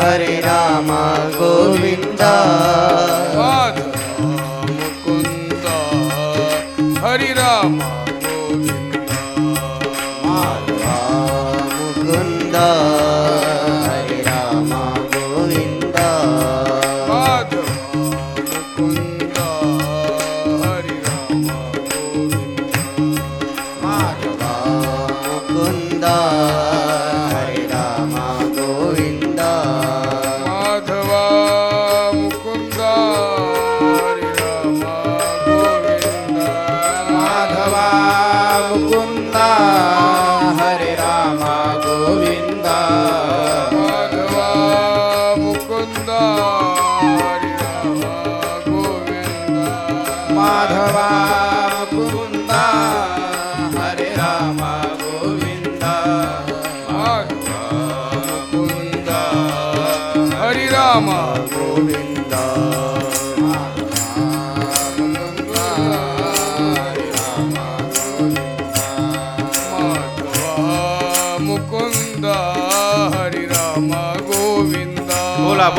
हरे रामा गोविंद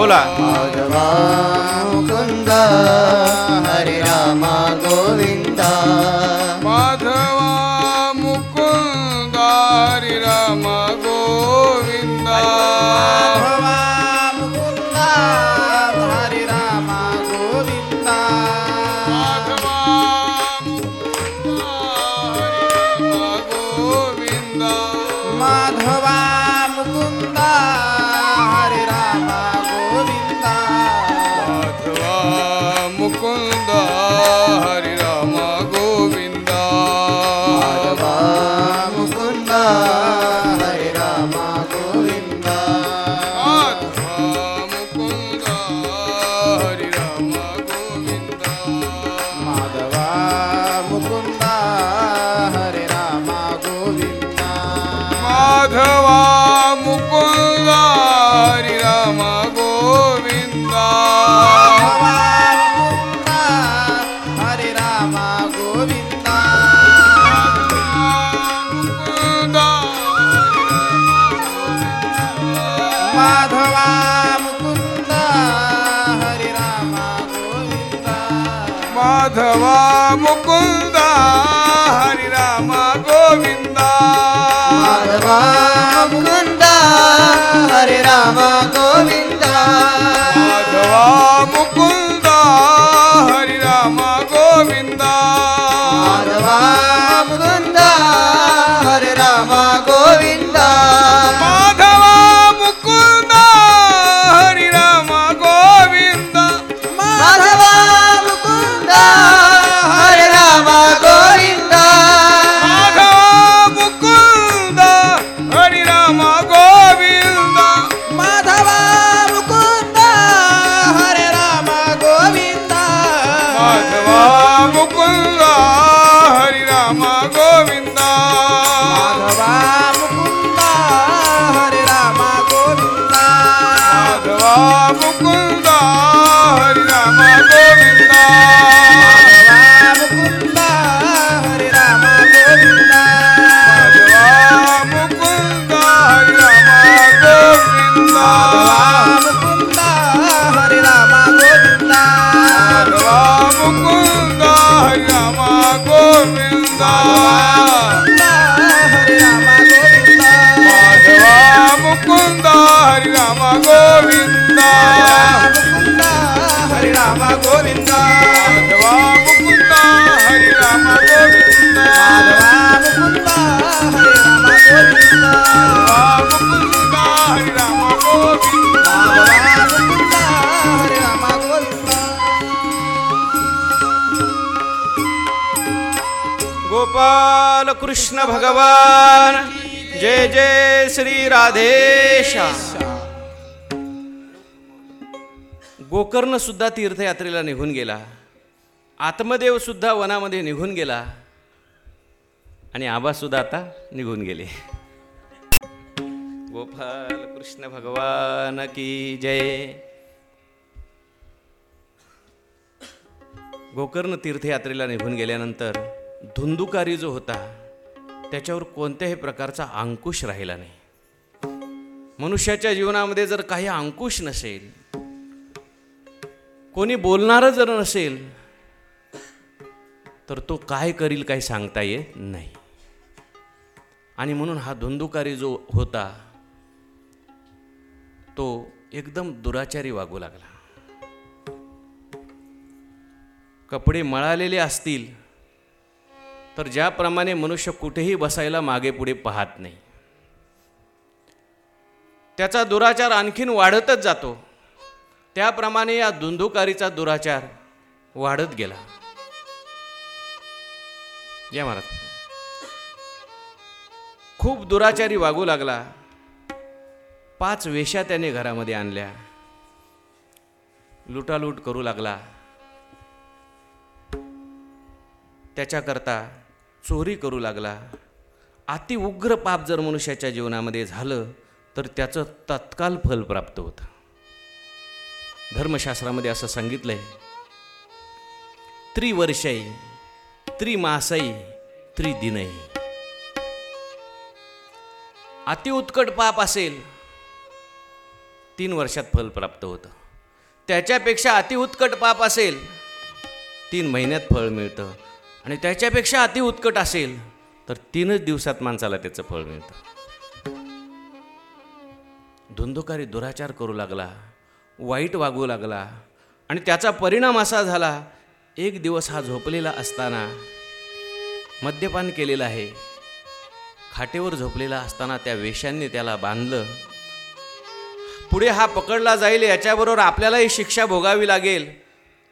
बोला. जान हरे रामा. Bye. गोपाल कृष्ण भगवान। जय जय श्री राधेश गोकर्ण सुद्धा तीर्थयात्रेला निघून गेला. आत्मदेव सुद्धा वनामध्ये निघून गेला. आणि आबासुद्धा आता निघून गेले. गोपाल कृष्ण भगवान की जय। गोकर्ण तीर्थयात्रेला निघून गेल्यानंतर धुंदुकारी जो होता त्याच्यावर कोणत्याही प्रकारचा अंकुश राहिला नाही. मनुष्याच्या जीवनामध्ये जर काही अंकुश नसेल कोणी बोलणारं जर नसेल तर तो काय करील काही सांगता येत नाही. आणि म्हणून हा धुंदुकारी जो होता तो एकदम दुराचारी वागू लागला. कपडे मळालेले असतील तर ज्याप्रमाणे मनुष्य कुठेही बसायला मागे पुढे पाहत नाही. त्याचा दुराचार आणखीन वाढतच जातो. त्याप्रमाणे या धुंदुकारीचा दुराचार वाढत गेला. या महाराज. खूप दुराचारी वागू लागला. पाच वेशा त्याने घरामध्ये आणल्या. लुटालूट करू लागला. त्याच्याकरता चोरी करू लागला. अति उग्र पाप जर मनुष्याच्या जीवनामध्ये झालं तर त्याचं तत्काल फल प्राप्त होतं. धर्मशास्त्रामध्ये असं सांगितलंय त्रिवर्षाई त्रिमासई त्रिदिनई अतिउत्कट पाप असेल तीन वर्षात फल प्राप्त होतं. त्याच्यापेक्षा अतिउत्कट पाप असेल तीन महिन्यात फळ मिळतं. आणि त्याच्यापेक्षा अति उत्कट असेल तर तीनच दिवसात माणसाला त्याचं फळ मिळतं. धुंदुकारी दुराचार करू लागला वाईट वागू लागला आणि त्याचा परिणाम असा झाला एक दिवस हा झोपलेला असताना मद्यपान केलेलं आहे खाटेवर झोपलेला असताना त्या वेशांनी त्याला बांधलं. पुढे हा पकडला जाईल याच्याबरोबर आपल्यालाही शिक्षा भोगावी लागेल.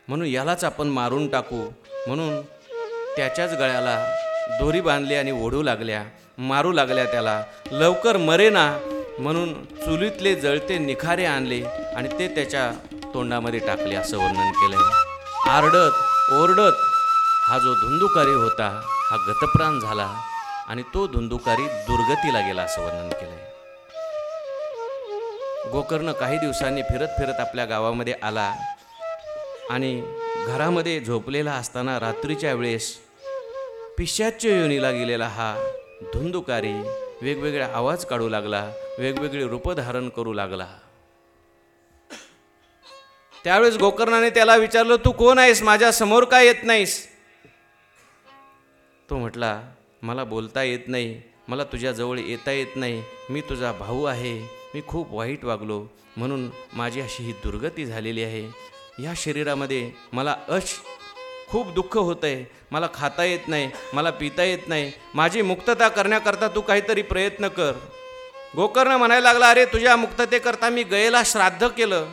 म्हणून यालाच आपण मारून टाकू. म्हणून त्याच्याच गळ्याला दोरी बांधली आणि ओढू लागल्या मारू लागल्या त्याला. लवकर मरेना म्हणून चुलीतले जळते निखारे आणले आणि ते त्याच्या तोंडामध्ये टाकले असं वर्णन केलंय. आरडत ओरडत हा जो धुंदुकारी होता हा गतप्राण झाला आणि तो धुंदुकारी दुर्गतीला गेला असं वर्णन केलंय. गोकर्ण काही दिवसांनी फिरत फिरत आपल्या गावामध्ये आला आणि घरामध्ये झोपलेला असताना रात्रीच्या वेळेस पिशाच्य योनीला गेलेला हा धुंदुकारी वेगवेगळा आवाज काढू लागला वेगवेगळे रूप धारण करू लागला. त्यावेळेस गोकर्णाने त्याला विचारलं तू कोण आहेस? माझ्यासमोर काय येत नाहीस? तो म्हटला मला बोलता येत नाही. मला तुझ्याजवळ येता येत नाही. मी तुझा भाऊ आहे. मी खूप वाईट वागलो. म्हणून माझी अशी ही दुर्गती झालेली आहे. या शरीरामध्ये मला अश खूप दुःख होतं आहे मला खाता येत नाही मला पिता येत नाही. माझी मुक्तता करण्याकरता तू काहीतरी प्रयत्न कर. गोकर्ण म्हणायला लागला अरे तुझ्या मुक्ततेकरता मी गयेला श्राद्ध केलं.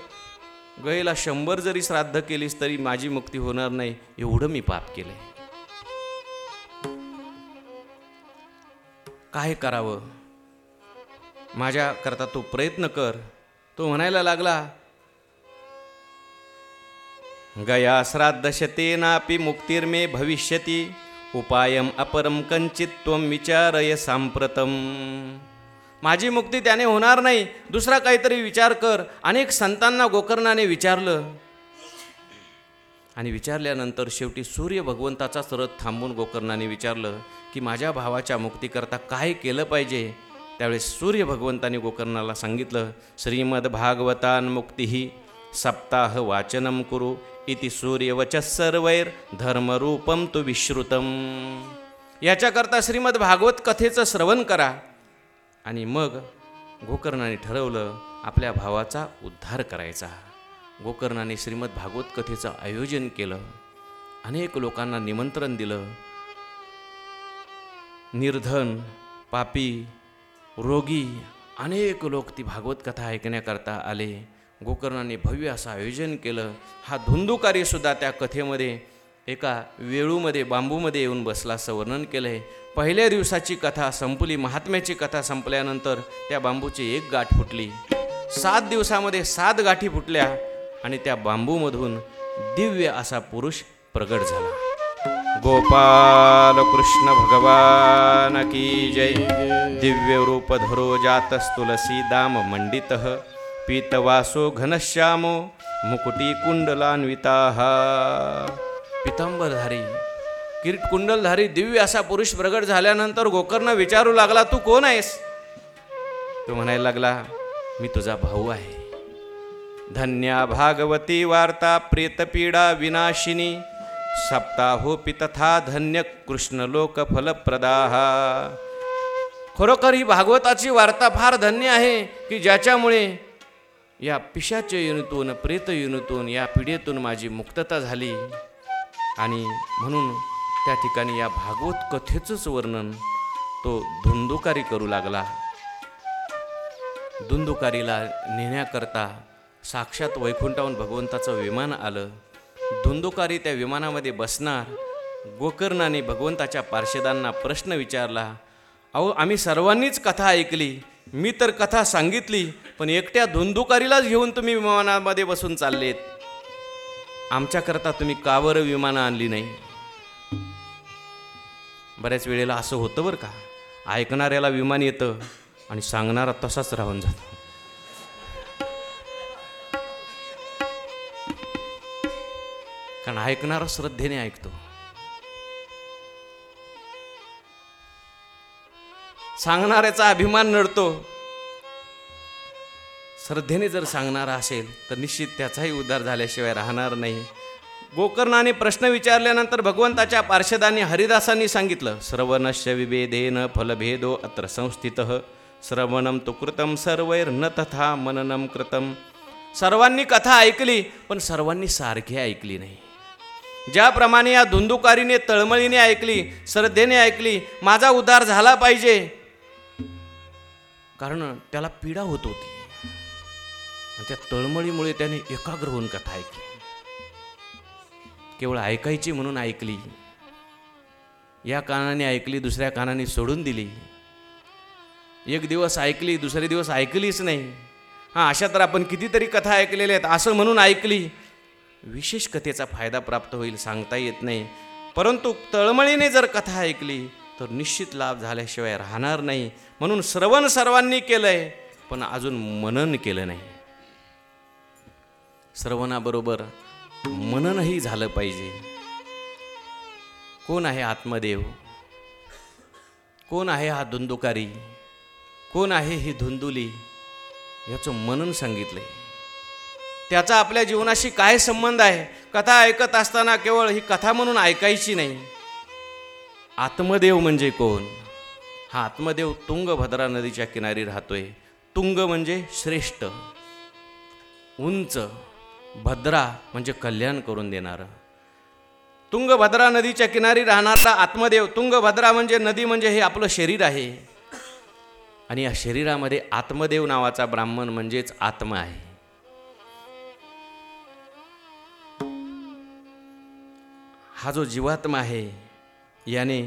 गयेला शंभर जरी श्राद्ध केलीस तरी माझी मुक्ती होणार नाही एवढं मी पाप केलंय. काय करावं? माझ्याकरता तू प्रयत्न कर. तो म्हणायला लागला गया श्राद्धशतेनापि मुक्तिर्मे भविष्यती। उपायम अपरम कंचित त्वम विचारय सांप्रतम माझी मुक्ती त्याने होणार नाही. दुसरा काहीतरी विचार कर. अनेक संतांना गोकर्णाने विचारलं. आणि विचारल्यानंतर शेवटी सूर्य भगवंताचाच रथ थांबून गोकर्णाने विचारलं की माझ्या भावाच्या मुक्तीकरता काय केलं पाहिजे? त्यावेळेस सूर्य भगवंताने गोकर्णाला सांगितलं श्रीमद भागवतान मुक्तीही सप्ताह वाचनम कुरु। इति सूर्यवच सर्वैर धर्मरूपम तु विश्रुतम। याच्याकरता श्रीमद भागवत कथेचं श्रवण करा। आणि मग गोकर्णाने ठरवलं आपल्या भावाचा उद्धार करायचा। गोकर्णाने श्रीमद भागवत कथेचं आयोजन केलं। अनेक लोकांना निमंत्रण दिलं। निर्धन पापी रोगी अनेक लोक ती भागवत कथा ऐकण्याकरता आले। गोकर्णाने भव्य असं आयोजन केलं. हा धुंदुकारीसुद्धा त्या कथेमध्ये एका वेळूमध्ये बांबूमध्ये येऊन बसला असं वर्णन केलं आहे पहिल्या दिवसाची कथा संपली महात्म्याची कथा संपल्यानंतर त्या बांबूची एक गाठ फुटली. सात दिवसामध्ये सात गाठी फुटल्या आणि त्या बांबूमधून दिव्य असा पुरुष प्रगट झाला. गोपाल कृष्ण भगवान की जय. दिव्य रूप धरो जातस तुलसी दाम मंडित। पीतवासो घनश्यामो मुकुटी कुंडलान्विता पितांबरधारी किरीट कुंडलधारी दिव्य असा पुरुष प्रगट झाल्यानंतर गोकर्ण विचारू लागला तू कोण आहेस? तो म्हणायला लागला मी तुझा भाऊ आहे. धन्या भागवती वार्ता प्रेतपीडा विनाशिनी सप्ताहोपी तथा धन्य कृष्णलोक फलप्रदा. खरोखर ही भागवताची वार्ता फार धन्य आहे की ज्याच्यामुळे या पिशाच्या युनीतून प्रेत युनीतून या पिढीतून माझी मुक्तता झाली. आणि म्हणून त्या ठिकाणी या भागवत कथेचंच वर्णन तो धुंदुकारी करू लागला. धुंदुकारीला नेण्याकरता साक्षात वैकुंठाहून भगवंताचं विमान आलं. धुंदुकारी त्या विमानामध्ये बसणार. गोकर्णाने भगवंताच्या पार्षदांना प्रश्न विचारला अहो आम्ही सर्वांनीच कथा ऐकली. मी तर कथा सांगितली पण एकट्या धुंदुकारीलाच घेऊन तुम्ही विमानामध्ये बसून चाललेत. आमच्याकरता तुम्ही का बरं विमानं आणली नाही. बऱ्याच वेळेला असं होतं बरं का ऐकणाऱ्याला विमान येतं आणि सांगणारा तसाच राहून जातो. कारण ऐकणारा श्रद्धेने ऐकतो. सांगणाऱ्याचा अभिमान नडतो. श्रद्धेने जर सांगणारा असेल तर निश्चित त्याचाही उद्धार झाल्याशिवाय राहणार नाही. गोकर्णाने प्रश्न विचारल्यानंतर भगवंताच्या पार्षदांनी हरिदासांनी सांगितलं श्रवणश्य विभेदेन फलभेदो अत्र संस्थित श्रवणम तो कृतम सर्वैर्न न तथा मननम कृतम. सर्वांनी कथा ऐकली पण सर्वांनी सारखी ऐकली नाही. ज्याप्रमाणे या धुंदुकारीने तळमळीने ऐकली श्रद्धेने ऐकली माझा उद्धार झाला पाहिजे. कारण त्याला पीडा होत होती. आणि त्या तळमळीमुळे त्याने एकाग्र होऊन कथा ऐकली. केवळ ऐकायची म्हणून ऐकली. या कानाने ऐकली दुसऱ्या कानाने सोडून दिली. एक दिवस ऐकली दुसरे दिवस ऐकलीच नाही. हां अशा तर आपण कितीतरी कथा ऐकलेल्या आहेत असं म्हणून ऐकली. विशेष कथेचा फायदा प्राप्त होईल सांगता येत नाही. परंतु तळमळीने जर कथा ऐकली तर निश्चित लाभ झाल्याशिवाय राहणार नाही. म्हणून श्रवण सर्वांनी केलंय पण अजून मनन केलं नाही. श्रवणाबरोबर मननही झालं पाहिजे. कोण आहे आत्मदेव? कोण आहे हा धुंदुकारी? कोण आहे ही धुंदुली? याचं मनन सांगितलंय. त्याचा आपल्या जीवनाशी काय संबंध आहे? कथा ऐकत असताना केवळ ही कथा म्हणून ऐकायची नाही. आत्मदेव म्हणजे कोण? हा आत्मदेव तुंगभद्रा नदीच्या किनारी राहतोय. तुंग म्हणजे श्रेष्ठ. उंच भद्रा म्हणजे कल्याण करून देणारं. तुंगभद्रा नदीच्या किनारी राहणारा आत्मदेव तुंगभद्रा म्हणजे नदी म्हणजे हे आपलं शरीर आहे. आणि या शरीरामध्ये आत्मदेव नावाचा ब्राह्मण म्हणजेच आत्मा आहे. हा जो जीवात्मा आहे याने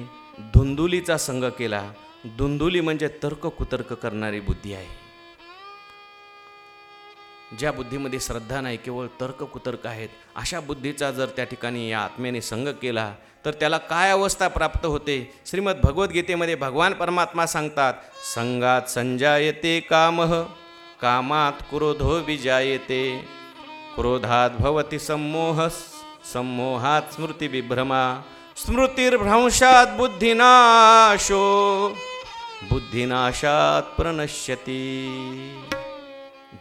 धुंदुलीचा संग केला. धुंदुली म्हणजे तर्क कुतर्क करणारी बुद्धी आहे. ज्या बुद्धीमध्ये श्रद्धा नाही केवळ तर्क कुतर्क आहेत अशा बुद्धीचा जर त्या ठिकाणी या आत्म्याने संग केला तर त्याला काय अवस्था प्राप्त होते? श्रीमद भगवद्गीतेमध्ये भगवान परमात्मा सांगतात संगात संजायते कामः कामात क्रोधो विजायते क्रोधात भवती संमोह संमोहात स्मृतिविभ्रमा स्मृतिर्भ्रंशात बुद्धिनाशो बुद्धिनाशात प्रणश्यती।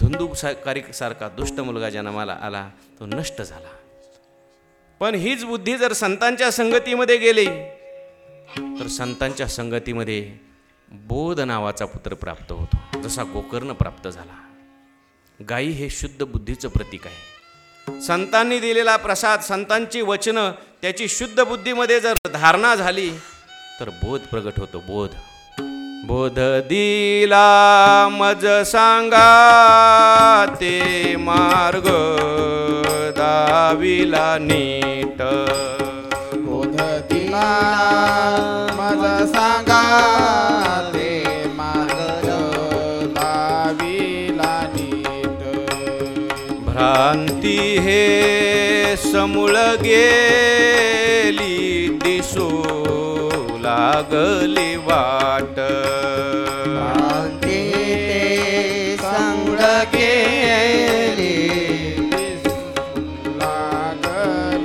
धुंदूक कारी सारखा दुष्ट मुलगा जन्माला आला तो नष्ट झाला. पण हीच बुद्धी जर संतांच्या संगतीमध्ये गेली तर संतांच्या संगतीमध्ये बोध नावाचा पुत्र प्राप्त होतो. जसा गोकर्ण प्राप्त झाला. गायी हे शुद्ध बुद्धीचं प्रतीक आहे. संतांनी दिलेला प्रसाद संतांची वचनं त्याची शुद्ध बुद्धीमध्ये जर धारणा झाली तर बोध प्रगट होतो बोध. बोध दिला मज सांगा ते मार्ग दाविला नीट. बोध दिला मला सांगा ते मार्ग लाविला नीट. भ्रांती हे समूळ गेली दिसू लागली वाट. ते लागली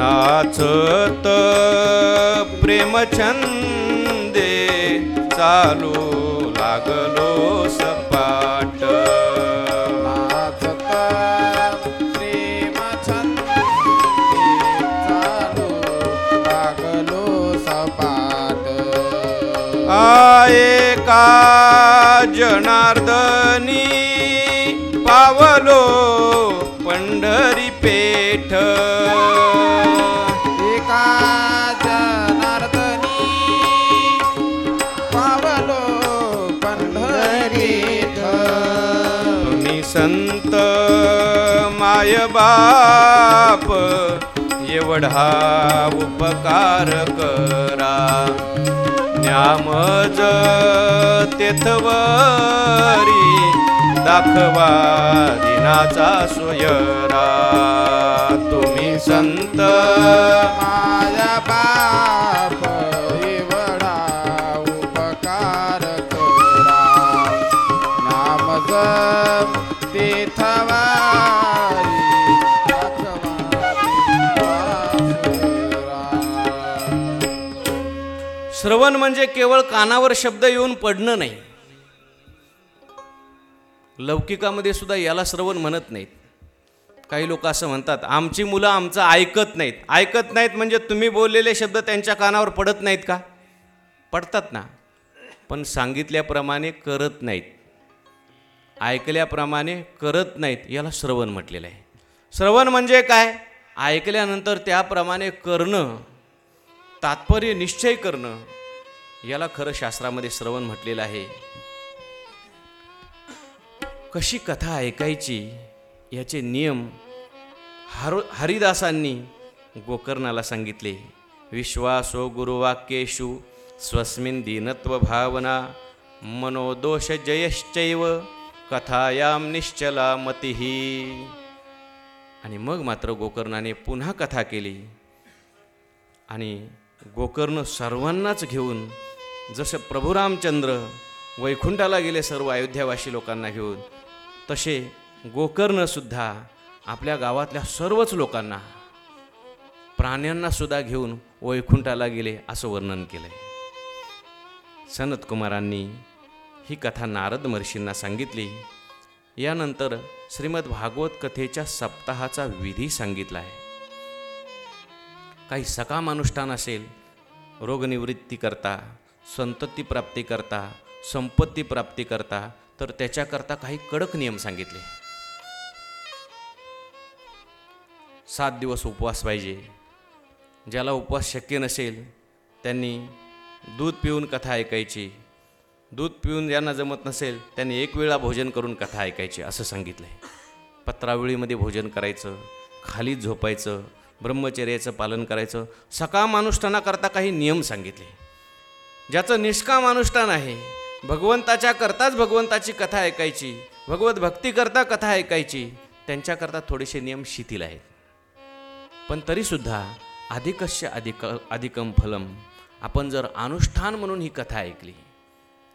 नाचत प्रेमछंदे चालू लागलो सपाट. सपाट आये का जनार्दनी पावलो पंढरी पेठ. एका जनार्दनी पावलो तुम्ही संत माय बाप एवढा उपकार करा. न्यामज तेथवरी दाखवा दिनाचा सोयरा. तुम्ही संत श्रवण म्हणजे केवळ कानावर शब्द येऊन पडणं नाही. लौकिकामध्ये सुद्धा याला श्रवण म्हणत नाहीत. काही लोक असं म्हणतात आमची मुलं आमचं ऐकत नाहीत. ऐकत नाहीत म्हणजे तुम्ही बोललेले शब्द त्यांच्या कानावर पडत नाहीत का? पडतात ना. पण सांगितल्याप्रमाणे करत नाहीत. ऐकल्याप्रमाणे करत नाहीत याला श्रवण म्हटलेलं आहे. श्रवण म्हणजे काय? ऐकल्यानंतर त्याप्रमाणे करणं तात्पर्य निश्चय करणं. याला खरं शास्त्रामध्ये श्रवण म्हटलेलं आहे. कशी कथा ऐकायची याचे नियम हर हरिदासांनी गोकर्णाला सांगितले. विश्वासो गुरुवाक्येषु स्वस्मिन दीनत्व भावना मनोदोष जयश्चैव कथायाम निश्चला मतीही आणि मग मात्र गोकर्णाने पुन्हा कथा केली. आणि गोकर्ण सर्वांनाच घेऊन जसं प्रभू रामचंद्र वैकुंठाला गेले सर्व अयोध्यावासी लोकांना घेऊन तसे गोकर्णसुद्धा आपल्या गावातल्या सर्वच लोकांना प्राण्यांना सुद्धा घेऊन वैकुंठाला गेले असं वर्णन केलं आहे ही कथा नारद महर्षींना सांगितली. यानंतर श्रीमद भागवत कथेच्या सप्ताहाचा विधी सांगितला आहे काही सकाम अनुष्ठान असेल रोगनिवृत्ती करता संतती प्राप्ती करता संपत्ती प्राप्ती करता तर त्याच्याकरता काही कडक नियम सांगितले. सात दिवस उपवास पाहिजे. ज्याला उपवास शक्य नसेल त्यांनी दूध पिऊन कथा ऐकायची. दूध पिऊन ज्यांना जमत नसेल त्यांनी एक वेळा भोजन करून कथा ऐकायची असं सांगितलं आहे पत्रावळीमध्ये भोजन करायचं खाली झोपायचं ब्रह्मचर्याचं पालन करायचं. सकाम अनुष्ठानाकरता काही नियम सांगितले. ज्याचं निष्काम अनुष्ठान आहे भगवंताच्या करताच भगवंताची कथा ऐकायची भगवत भक्तीकरता कथा ऐकायची त्यांच्याकरता थोडेसे नियम शिथिल आहेत. पण तरीसुद्धा अधिकस्य अधिक अधिकम फलम आपण जर अनुष्ठान म्हणून ही कथा ऐकली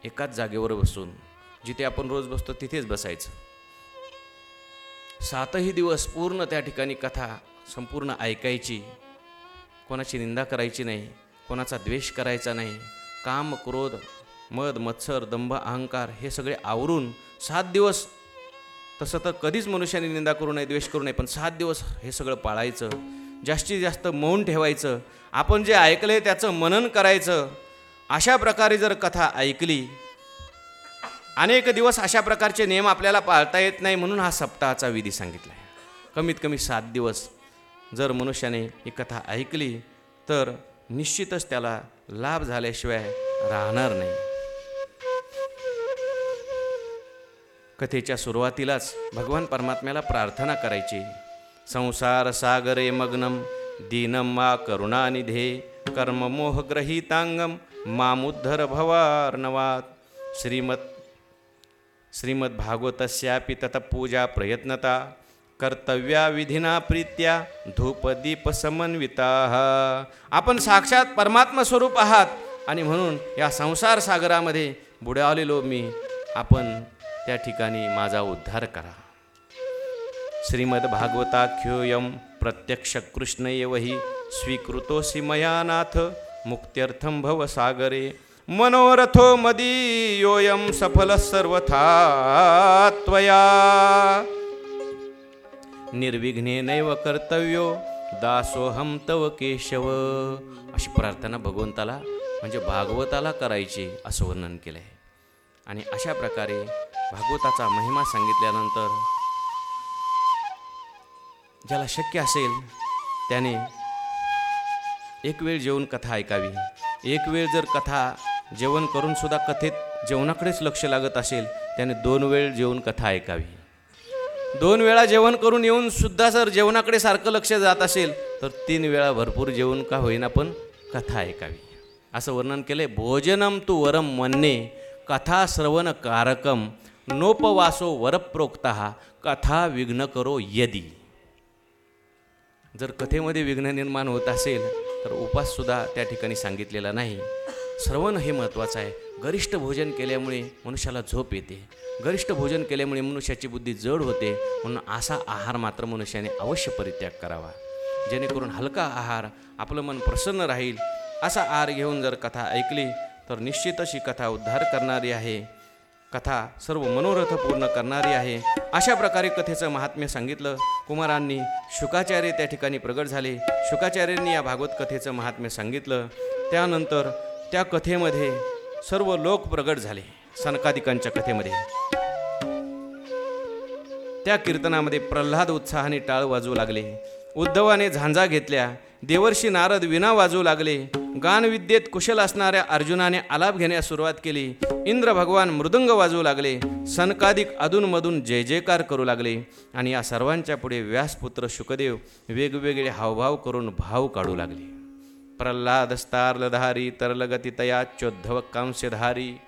एकाच जागेवर बसून जिथे आपण रोज बसतो तिथेच बसायचं. सातही दिवस पूर्ण त्या ठिकाणी कथा संपूर्ण ऐकायची. कोणाची निंदा करायची नाही कोणाचा द्वेष करायचा नाही. काम क्रोध मद मत्सर दंभ अहंकार हे सगळे आवरून सात दिवस तसं तर कधीच मनुष्याने निंदा करू नये द्वेष करू नये पण सात दिवस हे सगळं पाळायचं. जास्तीत जास्त मौन ठेवायचं. आपण जे ऐकलं आहे त्याचं मनन करायचं. अशा प्रकारे जर कथा ऐकली अनेक दिवस अशा प्रकारचे नियम आपल्याला पाळता येत नाही म्हणून हा सप्ताहाचा विधी सांगितला आहे कमीत कमी सात दिवस जर मनुष्याने ही कथा ऐकली तर निश्चितच त्याला लाभ झाल्याशिवाय राहणार नाही. कथेच्या सुरुवातीलाच भगवान परमात्म्याला प्रार्थना करायची. संसार सागरे मग्नम दीनम मा करुणानिधे कर्ममोहग्रहीतांगम मामुद्धर भवार्णवात। श्रीमत श्रीमद्भागवतस्यापि ततपूजा प्रयत्नता कर्तव्या विधिना प्रीत्या धूपदीप समन्विता आपण साक्षात परमात्मा स्वरूप आहात आणि म्हणून या संसार सागरामध्ये बुडावलेलो मी. आपण त्या ठिकाणी माझा उद्धार करा. श्रीमद्भागवताख्योऽयं प्रत्यक्ष कृष्ण एव हि मयानाथ मुक्त्यर्थम भव मुक्त्यर्थं भवसागरे. मनोरथो मदीयोयम सफल सर्वथा त्वया. निर्विघ्ने नैव कर्तव्यो दासोहम तव केशव. अशी प्रार्थना भगवंताला म्हणजे भागवताला करायची असं वर्णन केलं आहे आणि अशा प्रकारे भागवताचा महिमा सांगितल्यानंतर ज्याला शक्य असेल त्याने एक वेळ जेवून कथा ऐकावी. एक वेळ जर कथा जेवण करूनसुद्धा कथेत जेवणाकडेच लक्ष लागत असेल त्याने दोन वेळ जेवून कथा ऐकावी. दोन वेळा जेवण करून येऊन सुद्धा जर जेवणाकडे सारखं लक्ष जात असेल तर तीन वेळा भरपूर जेवण का होईना पण कथा ऐकावी. असं वर्णन केले भोजनम तू वरम म्हणणे कथा श्रवण कारकम नोपवासो वरप्रोक्त कथा विघ्न करो यदी. जर कथेमध्ये विघ्न निर्माण होत असेल तर उपाससुद्धा त्या ठिकाणी सांगितलेला नाही. श्रवण हे महत्त्वाचं आहे. गरिष्ठ भोजन केल्यामुळे मनुष्याला झोप येते. गरिष्ठ भोजन केल्यामुळे मनुष्याची बुद्धी जड होते. म्हणून असा आहार मात्र मनुष्याने अवश्य परित्याग करावा. जेणेकरून हलका आहार आपलं मन प्रसन्न राहील. असा आहार घेऊन जर कथा ऐकली तर निश्चित अशी कथा उद्धार करणारी आहे. कथा सर्व मनोरथ पूर्ण करणारी आहे. अशा प्रकारे कथेचं महात्म्य सांगितलं. कुमारांनी शुकाचार्य त्या ठिकाणी प्रगट झाले. शुकाचार्यांनी या भागवत कथेचं महात्म्य सांगितलं. त्यानंतर त्या कथेमध्ये सर्व लोक प्रगट झाले सनकादिकांच्या कथेमध्ये. त्या कीर्तनामध्ये प्रल्हाद उत्साहाने टाळ वाजवू लागले. उद्धवाने झांजा घेतल्या देवर्षी नारद विना वाजवू लागले. गानविद्येत कुशल असणाऱ्या अर्जुनाने आलाप घेण्यास सुरुवात केली. इंद्र भगवान मृदंग वाजवू लागले. सनकादिक अधूनमधून जय जयकार करू लागले. आणि या सर्वांच्या पुढे व्यासपुत्र शुकदेव वेगवेगळे हावभाव करून भाव काढू लागले. प्रल्हादस्तारलधारी तरलगतितया चोद्धव कांस्यधारी.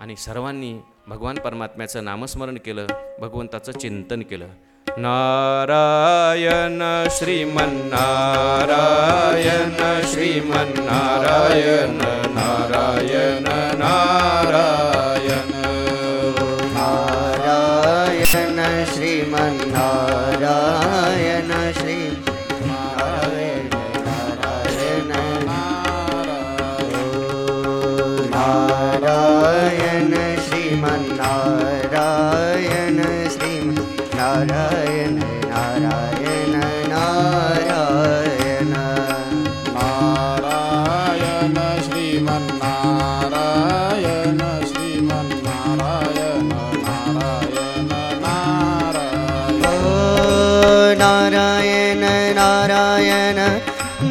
आणि सर्वांनी भगवान परमात्म्याचं नामस्मरण केलं भगवंताचं चिंतन केलं. नारायण श्रीमन्नारायण श्रीमन्नारायण नारायण नारायण.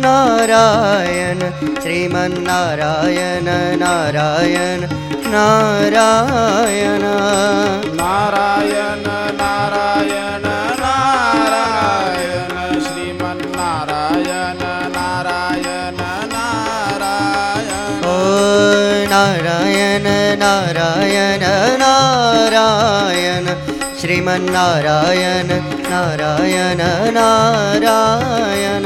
नारायण श्रीमन्नारायण नारायण नारायण। नारायण नारायण नारायण श्रीमन्नारायण नारायण नारायण। ओ नारायण नारायण नारायण श्रीमन्नारायण नारायण नारायण नारायण।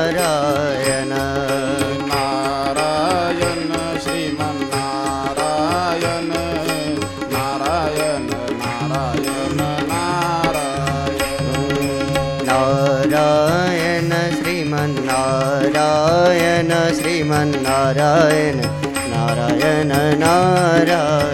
नारायण नारायण नारायण।